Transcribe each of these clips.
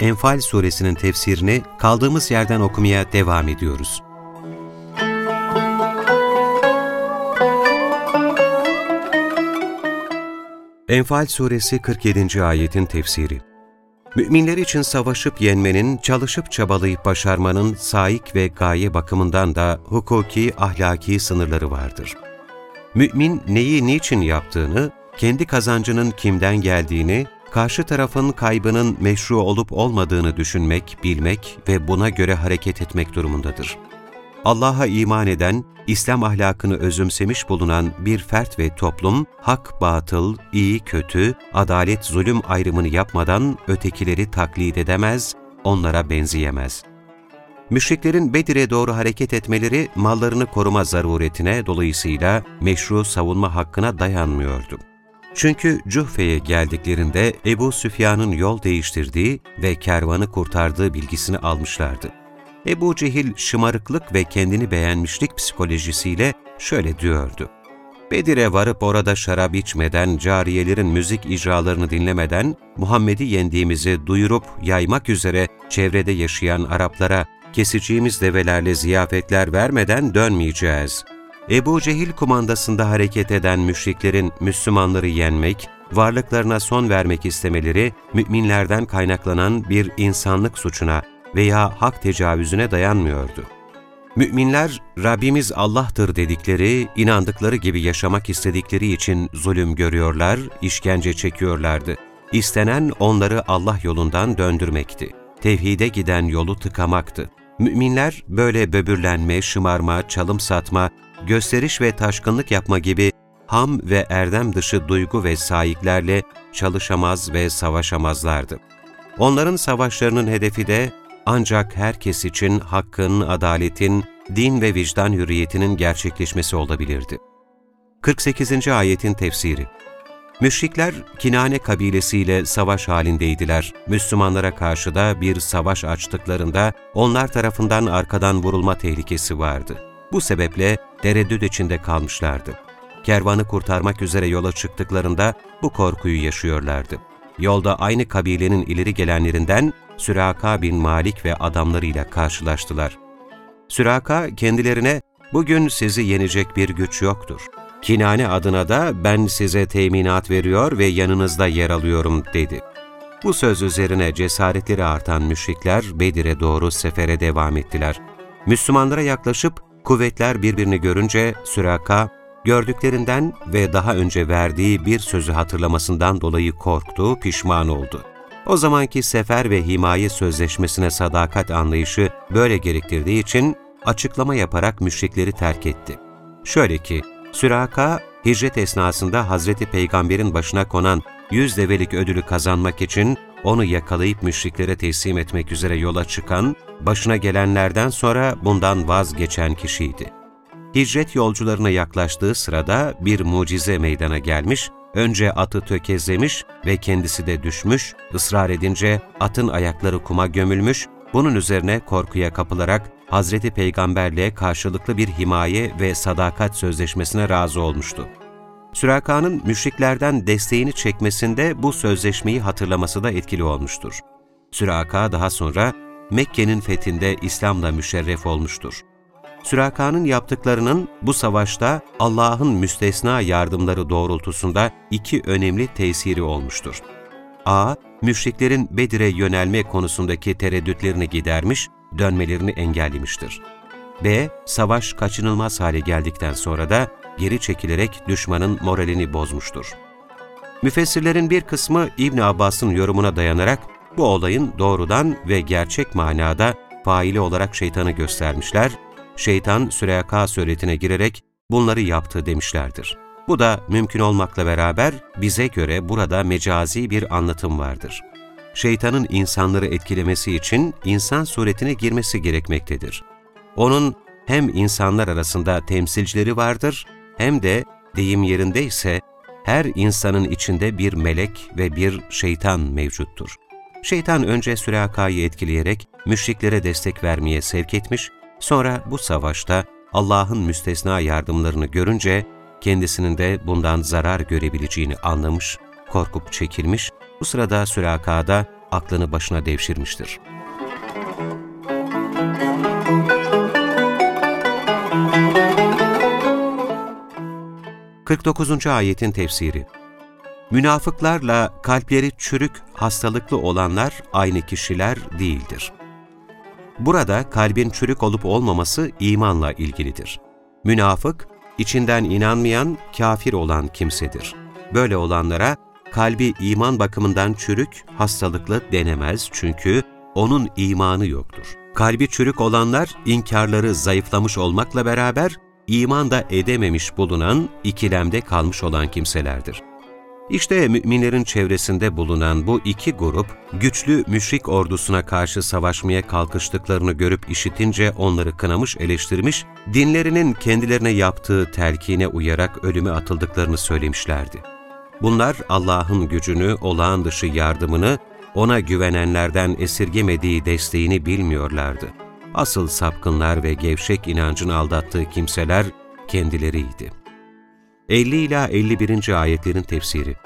Enfal suresinin tefsirini kaldığımız yerden okumaya devam ediyoruz. Enfal suresi 47. ayetin tefsiri Müminler için savaşıp yenmenin, çalışıp çabalayıp başarmanın saik ve gaye bakımından da hukuki, ahlaki sınırları vardır. Mümin neyi niçin yaptığını, kendi kazancının kimden geldiğini, karşı tarafın kaybının meşru olup olmadığını düşünmek, bilmek ve buna göre hareket etmek durumundadır. Allah'a iman eden, İslam ahlakını özümsemiş bulunan bir fert ve toplum, hak, batıl, iyi, kötü, adalet, zulüm ayrımını yapmadan ötekileri taklit edemez, onlara benzeyemez. Müşriklerin Bedir'e doğru hareket etmeleri mallarını koruma zaruretine dolayısıyla meşru savunma hakkına dayanmıyordu. Çünkü Cuhfe'ye geldiklerinde Ebu Süfyan'ın yol değiştirdiği ve kervanı kurtardığı bilgisini almışlardı. Ebu Cehil şımarıklık ve kendini beğenmişlik psikolojisiyle şöyle diyordu. Bedir'e varıp orada şarap içmeden, cariyelerin müzik icralarını dinlemeden, Muhammed'i yendiğimizi duyurup yaymak üzere çevrede yaşayan Araplara keseceğimiz develerle ziyafetler vermeden dönmeyeceğiz. Ebu Cehil kumandasında hareket eden müşriklerin Müslümanları yenmek, varlıklarına son vermek istemeleri, müminlerden kaynaklanan bir insanlık suçuna veya hak tecavüzüne dayanmıyordu. Müminler, Rabbimiz Allah'tır dedikleri, inandıkları gibi yaşamak istedikleri için zulüm görüyorlar, işkence çekiyorlardı. İstenen onları Allah yolundan döndürmekti. Tevhide giden yolu tıkamaktı. Müminler böyle böbürlenme, şımarma, çalım satma, gösteriş ve taşkınlık yapma gibi ham ve erdem dışı duygu ve sahiplerle çalışamaz ve savaşamazlardı. Onların savaşlarının hedefi de ancak herkes için hakkın, adaletin, din ve vicdan hürriyetinin gerçekleşmesi olabilirdi. 48. Ayetin Tefsiri Müşrikler Kinane kabilesiyle savaş halindeydiler. Müslümanlara karşı da bir savaş açtıklarında onlar tarafından arkadan vurulma tehlikesi vardı. Bu sebeple tereddüt içinde kalmışlardı. Kervanı kurtarmak üzere yola çıktıklarında bu korkuyu yaşıyorlardı. Yolda aynı kabilenin ileri gelenlerinden Süraka bin Malik ve adamlarıyla karşılaştılar. Süraka kendilerine, bugün sizi yenecek bir güç yoktur. Kinane adına da ben size teminat veriyor ve yanınızda yer alıyorum dedi. Bu söz üzerine cesaretleri artan müşrikler Bedir'e doğru sefere devam ettiler. Müslümanlara yaklaşıp kuvvetler birbirini görünce Süraka, gördüklerinden ve daha önce verdiği bir sözü hatırlamasından dolayı korktu, pişman oldu. O zamanki sefer ve himaye sözleşmesine sadakat anlayışı böyle gerektirdiği için açıklama yaparak müşrikleri terk etti. Şöyle ki, Süraka, hicret esnasında Hazreti Peygamber'in başına konan yüz develik ödülü kazanmak için onu yakalayıp müşriklere teslim etmek üzere yola çıkan, başına gelenlerden sonra bundan vazgeçen kişiydi. Hicret yolcularına yaklaştığı sırada bir mucize meydana gelmiş, önce atı tökezlemiş ve kendisi de düşmüş, ısrar edince atın ayakları kuma gömülmüş, bunun üzerine korkuya kapılarak Hazreti Peygamberle karşılıklı bir himaye ve sadakat sözleşmesine razı olmuştu. Süraka'nın müşriklerden desteğini çekmesinde bu sözleşmeyi hatırlaması da etkili olmuştur. Süraka daha sonra Mekke'nin fethinde İslam'la müşerref olmuştur. Süraka'nın yaptıklarının bu savaşta Allah'ın müstesna yardımları doğrultusunda iki önemli tesiri olmuştur. A. Müşriklerin Bedir'e yönelme konusundaki tereddütlerini gidermiş, dönmelerini engellemiştir. B. Savaş kaçınılmaz hale geldikten sonra da geri çekilerek düşmanın moralini bozmuştur. Müfessirlerin bir kısmı İbn Abbas'ın yorumuna dayanarak bu olayın doğrudan ve gerçek manada faili olarak şeytanı göstermişler, şeytan Süreyaka suretine girerek bunları yaptı demişlerdir. Bu da mümkün olmakla beraber bize göre burada mecazi bir anlatım vardır. şeytanın insanları etkilemesi için insan suretine girmesi gerekmektedir. Onun hem insanlar arasında temsilcileri vardır hem de deyim yerindeyse her insanın içinde bir melek ve bir şeytan mevcuttur. Şeytan önce Süraka'yı etkileyerek müşriklere destek vermeye sevk etmiş, sonra bu savaşta Allah'ın müstesna yardımlarını görünce kendisinin de bundan zarar görebileceğini anlamış, korkup çekilmiş, bu sırada Süraka'da aklını başına devşirmiştir. 49. ayetin tefsiri Münafıklarla kalpleri çürük, hastalıklı olanlar aynı kişiler değildir. Burada kalbin çürük olup olmaması imanla ilgilidir. Münafık, içinden inanmayan, kafir olan kimsedir. Böyle olanlara kalbi iman bakımından çürük, hastalıklı denemez çünkü onun imanı yoktur. Kalbi çürük olanlar inkarları zayıflamış olmakla beraber iman da edememiş bulunan, ikilemde kalmış olan kimselerdir. İşte müminlerin çevresinde bulunan bu iki grup, güçlü müşrik ordusuna karşı savaşmaya kalkıştıklarını görüp işitince onları kınamış, eleştirmiş, dinlerinin kendilerine yaptığı telkine uyarak ölüme atıldıklarını söylemişlerdi. Bunlar Allah'ın gücünü, olağan dışı yardımını, ona güvenenlerden esirgemediği desteğini bilmiyorlardı. Asıl sapkınlar ve gevşek inancın aldattığı kimseler kendileriydi. 50 ila 51. ayetlerin tefsiri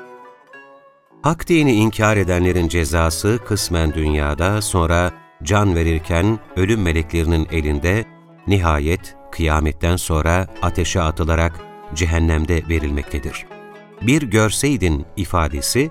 Hak dini inkar edenlerin cezası kısmen dünyada, sonra can verirken ölüm meleklerinin elinde, nihayet kıyametten sonra ateşe atılarak cehennemde verilmektedir. Bir görseydin ifadesi,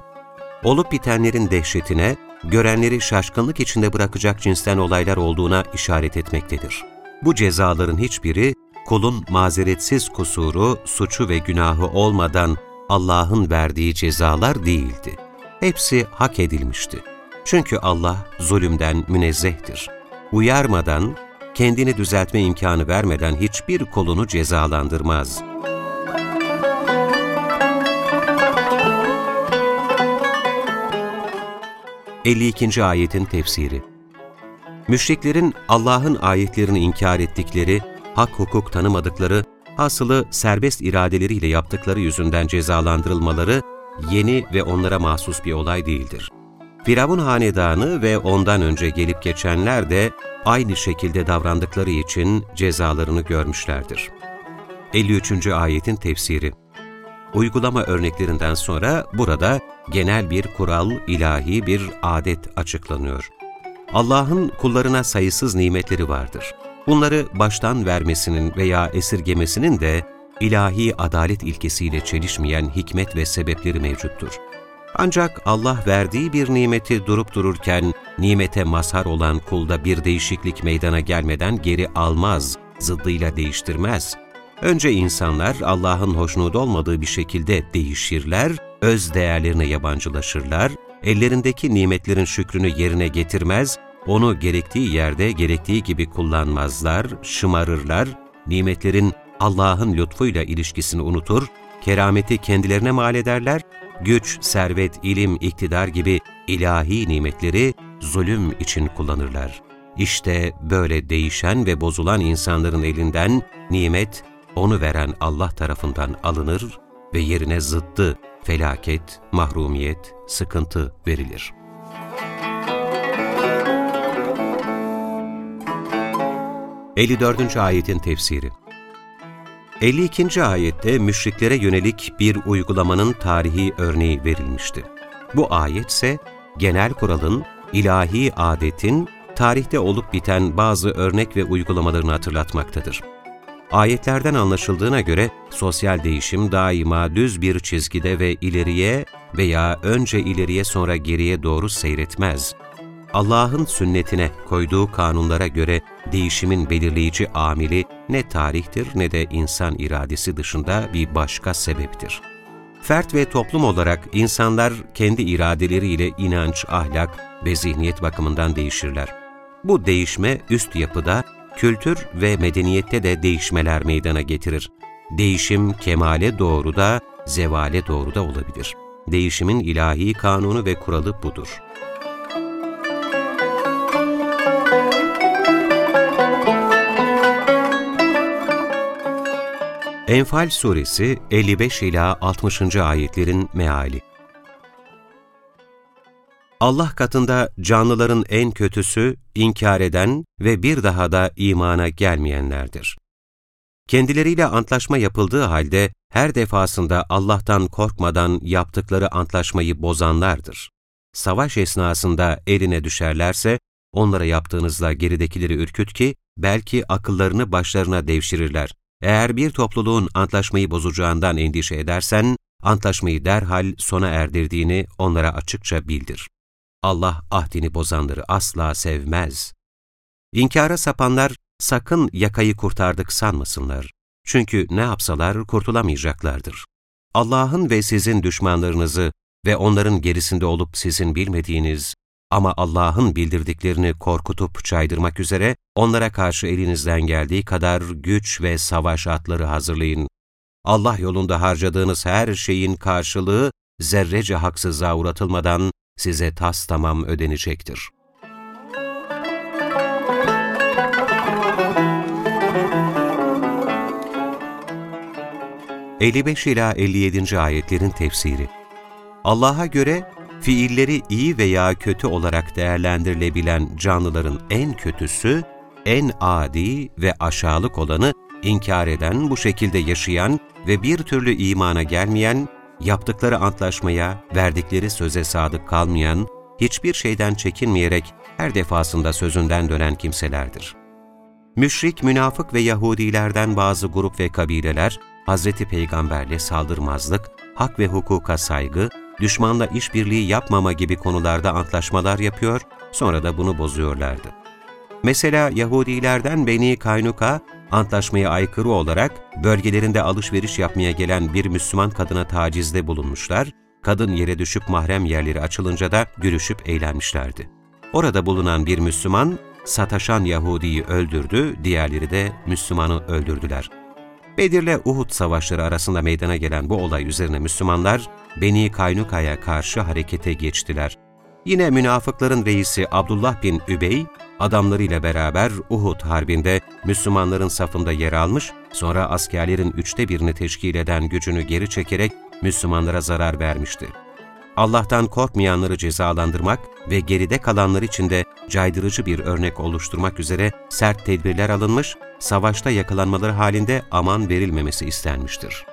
olup bitenlerin dehşetine, görenleri şaşkınlık içinde bırakacak cinsten olaylar olduğuna işaret etmektedir. Bu cezaların hiçbiri, kulun mazeretsiz kusuru, suçu ve günahı olmadan Allah'ın verdiği cezalar değildi. Hepsi hak edilmişti. Çünkü Allah zulümden münezzehtir. Uyarmadan, kendini düzeltme imkanı vermeden hiçbir kolunu cezalandırmaz.'' 52. ayetin tefsiri Müşriklerin Allah'ın ayetlerini inkar ettikleri, hak hukuk tanımadıkları, hasılı serbest iradeleriyle yaptıkları yüzünden cezalandırılmaları yeni ve onlara mahsus bir olay değildir. Firavun hanedanı ve ondan önce gelip geçenler de aynı şekilde davrandıkları için cezalarını görmüşlerdir. 53. ayetin tefsiri Uygulama örneklerinden sonra burada genel bir kural, ilahi bir adet açıklanıyor. Allah'ın kullarına sayısız nimetleri vardır. Bunları baştan vermesinin veya esirgemesinin de ilahi adalet ilkesiyle çelişmeyen hikmet ve sebepleri mevcuttur. Ancak Allah verdiği bir nimeti durup dururken nimete mazhar olan kulda bir değişiklik meydana gelmeden geri almaz, zıddıyla değiştirmez. Önce insanlar Allah'ın hoşnut olmadığı bir şekilde değişirler, öz değerlerine yabancılaşırlar, ellerindeki nimetlerin şükrünü yerine getirmez, onu gerektiği yerde gerektiği gibi kullanmazlar, şımarırlar, nimetlerin Allah'ın lütfuyla ilişkisini unutur, kerameti kendilerine mal ederler, güç, servet, ilim, iktidar gibi ilahi nimetleri zulüm için kullanırlar. İşte böyle değişen ve bozulan insanların elinden nimet, onu veren Allah tarafından alınır ve yerine zıttı felaket, mahrumiyet, sıkıntı verilir. Elli dördüncü ayetin tefsiri 52. ayette müşriklere yönelik bir uygulamanın tarihi örneği verilmişti. Bu ayet ise genel kuralın, ilahi adetin, tarihte olup biten bazı örnek ve uygulamalarını hatırlatmaktadır. Ayetlerden anlaşıldığına göre sosyal değişim daima düz bir çizgide ve ileriye veya önce ileriye sonra geriye doğru seyretmez. Allah'ın sünnetine koyduğu kanunlara göre değişimin belirleyici amili ne tarihtir ne de insan iradesi dışında bir başka sebeptir. Fert ve toplum olarak insanlar kendi iradeleriyle inanç, ahlak ve zihniyet bakımından değişirler. Bu değişme üst yapıda kültür ve medeniyette de değişmeler meydana getirir. Değişim kemale doğru da, zevale doğru da olabilir. Değişimin ilahi kanunu ve kuralı budur. Enfal Suresi 55 ila 60. ayetlerin meali Allah katında canlıların en kötüsü inkar eden ve bir daha da imana gelmeyenlerdir. Kendileriyle antlaşma yapıldığı halde her defasında Allah'tan korkmadan yaptıkları antlaşmayı bozanlardır. Savaş esnasında eline düşerlerse onlara yaptığınızla geridekileri ürküt ki belki akıllarını başlarına devşirirler. Eğer bir topluluğun antlaşmayı bozacağından endişe edersen, antlaşmayı derhal sona erdirdiğini onlara açıkça bildir. Allah ahdini bozanları asla sevmez. İnkara sapanlar sakın yakayı kurtardık sanmasınlar. Çünkü ne yapsalar kurtulamayacaklardır. Allah'ın ve sizin düşmanlarınızı ve onların gerisinde olup sizin bilmediğiniz ama Allah'ın bildirdiklerini korkutup caydırmak üzere onlara karşı elinizden geldiği kadar güç ve savaş atları hazırlayın. Allah yolunda harcadığınız her şeyin karşılığı zerrece haksızlığa uğratılmadan size tas tamam ödenecektir. ...55 ila 57. ayetlerin tefsiri Allah'a göre fiilleri iyi veya kötü olarak değerlendirilebilen canlıların en kötüsü, en adi ve aşağılık olanı inkar eden, bu şekilde yaşayan ve bir türlü imana gelmeyen, yaptıkları antlaşmaya, verdikleri söze sadık kalmayan, hiçbir şeyden çekinmeyerek her defasında sözünden dönen kimselerdir. Müşrik, münafık ve Yahudilerden bazı grup ve kabileler, Hz. Peygamberle saldırmazlık, hak ve hukuka saygı, düşmanla işbirliği yapmama gibi konularda antlaşmalar yapıyor, sonra da bunu bozuyorlardı. Mesela Yahudilerden Beni Kaynuka, antlaşmaya aykırı olarak bölgelerinde alışveriş yapmaya gelen bir Müslüman kadına tacizde bulunmuşlar, kadın yere düşüp mahrem yerleri açılınca da gülüşüp eğlenmişlerdi. Orada bulunan bir Müslüman, sataşan Yahudi'yi öldürdü, diğerleri de Müslümanı öldürdüler. Bedir'le Uhud savaşları arasında meydana gelen bu olay üzerine Müslümanlar, Beni Kaynuka'ya karşı harekete geçtiler. Yine münafıkların reisi Abdullah bin Übey, adamlarıyla beraber Uhud Harbi'nde Müslümanların safında yer almış, sonra askerlerin üçte birini teşkil eden gücünü geri çekerek Müslümanlara zarar vermişti. Allah'tan korkmayanları cezalandırmak ve geride kalanlar için de caydırıcı bir örnek oluşturmak üzere sert tedbirler alınmış, savaşta yakalanmaları halinde aman verilmemesi istenmiştir.